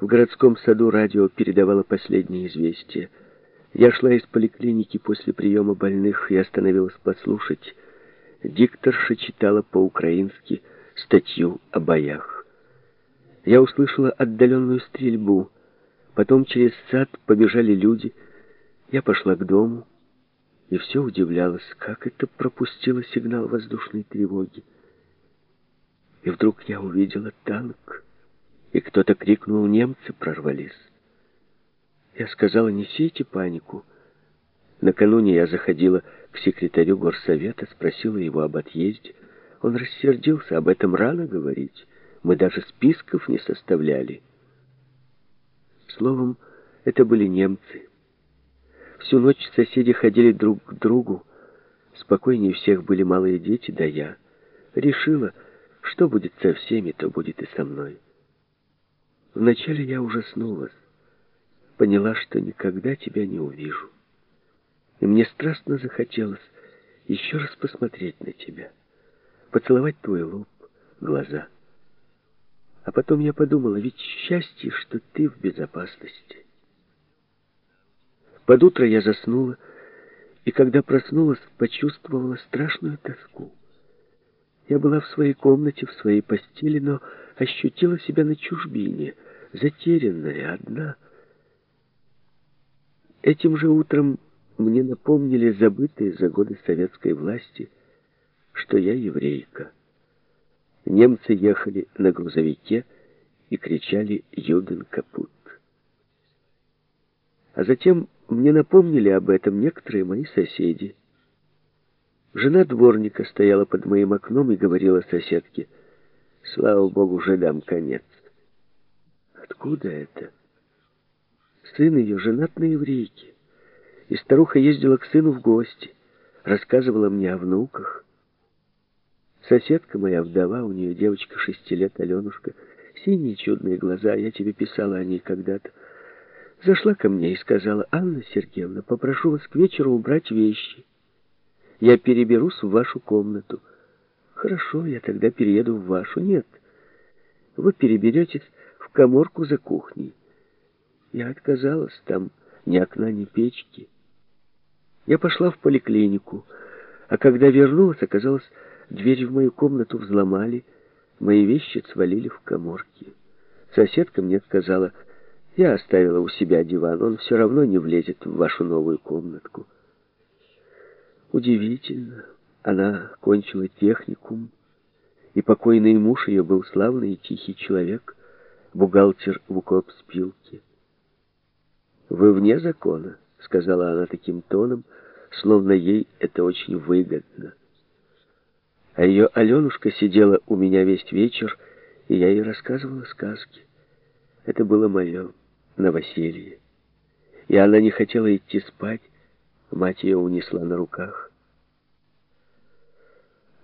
В городском саду радио передавало последние известия. Я шла из поликлиники после приема больных и остановилась послушать. Дикторша читала по-украински статью о боях. Я услышала отдаленную стрельбу. Потом через сад побежали люди. Я пошла к дому и все удивлялась, как это пропустило сигнал воздушной тревоги. И вдруг я увидела танк, и кто-то крикнул «Немцы прорвались!». Я сказала, несите панику. Накануне я заходила к секретарю горсовета, спросила его об отъезде. Он рассердился, об этом рано говорить. Мы даже списков не составляли. Словом, это были немцы. Всю ночь соседи ходили друг к другу. Спокойнее всех были малые дети, да я. Решила, что будет со всеми, то будет и со мной. Вначале я ужаснулась. Поняла, что никогда тебя не увижу. И мне страстно захотелось еще раз посмотреть на тебя, поцеловать твой лоб, глаза. А потом я подумала, ведь счастье, что ты в безопасности. Под утро я заснула, и когда проснулась, почувствовала страшную тоску. Я была в своей комнате, в своей постели, но ощутила себя на чужбине, затерянная, одна. Этим же утром мне напомнили забытые за годы советской власти, что я еврейка. Немцы ехали на грузовике и кричали «Юден капут». А затем мне напомнили об этом некоторые мои соседи. Жена дворника стояла под моим окном и говорила соседке, «Слава Богу, жидам конец». Откуда это? Сын ее женат на еврейке. И старуха ездила к сыну в гости, рассказывала мне о внуках. Соседка моя вдова, у нее девочка шести лет, Аленушка, синие чудные глаза, я тебе писала о ней когда-то. Зашла ко мне и сказала, «Анна Сергеевна, попрошу вас к вечеру убрать вещи. Я переберусь в вашу комнату». «Хорошо, я тогда перееду в вашу». «Нет, вы переберетесь коморку за кухней». Я отказалась, там ни окна, ни печки. Я пошла в поликлинику, а когда вернулась, оказалось, дверь в мою комнату взломали, мои вещи свалили в коморке. Соседка мне сказала, я оставила у себя диван, он все равно не влезет в вашу новую комнатку. Удивительно, она кончила техникум, и покойный муж ее был славный и тихий человек, бухгалтер в укопспилке. «Вы вне закона», — сказала она таким тоном, словно ей это очень выгодно. А ее Аленушка сидела у меня весь вечер, и я ей рассказывала сказки. Это было мое новоселье. И она не хотела идти спать, мать ее унесла на руках.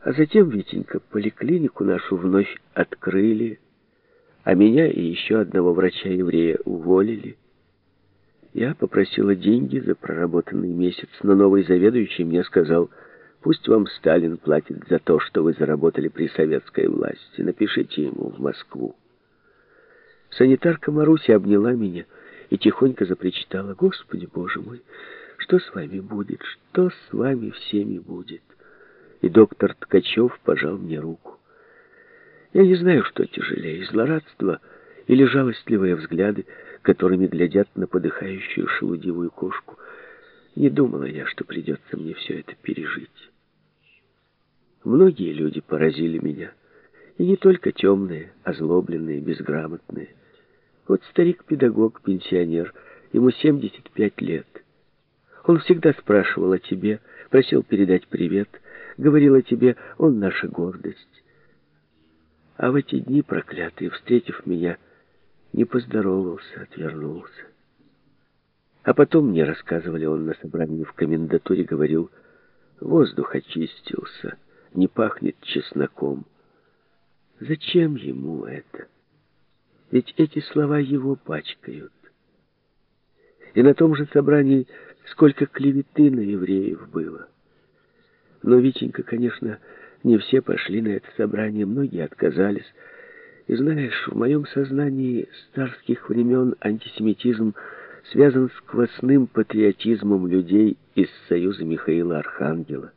А затем, Витенька, поликлинику нашу вновь открыли, а меня и еще одного врача-еврея уволили. Я попросила деньги за проработанный месяц, но новый заведующий мне сказал, пусть вам Сталин платит за то, что вы заработали при советской власти. Напишите ему в Москву. Санитарка Маруся обняла меня и тихонько запричитала. «Господи, Боже мой, что с вами будет? Что с вами всеми будет?» И доктор Ткачев пожал мне руку. Я не знаю, что тяжелее, злорадство или жалостливые взгляды, которыми глядят на подыхающую шелудивую кошку. Не думала я, что придется мне все это пережить. Многие люди поразили меня. И не только темные, озлобленные, безграмотные. Вот старик-педагог, пенсионер, ему 75 лет. Он всегда спрашивал о тебе, просил передать привет, говорил о тебе, он наша гордость. А в эти дни проклятые, встретив меня, не поздоровался, отвернулся. А потом мне рассказывали, он на собрании в комендатуре говорил, воздух очистился, не пахнет чесноком. Зачем ему это? Ведь эти слова его пачкают. И на том же собрании сколько клеветы на евреев было. Но, Витенька, конечно, не все пошли на это собрание, многие отказались. И знаешь, в моем сознании с царских времен антисемитизм связан с квасным патриотизмом людей из Союза Михаила Архангела.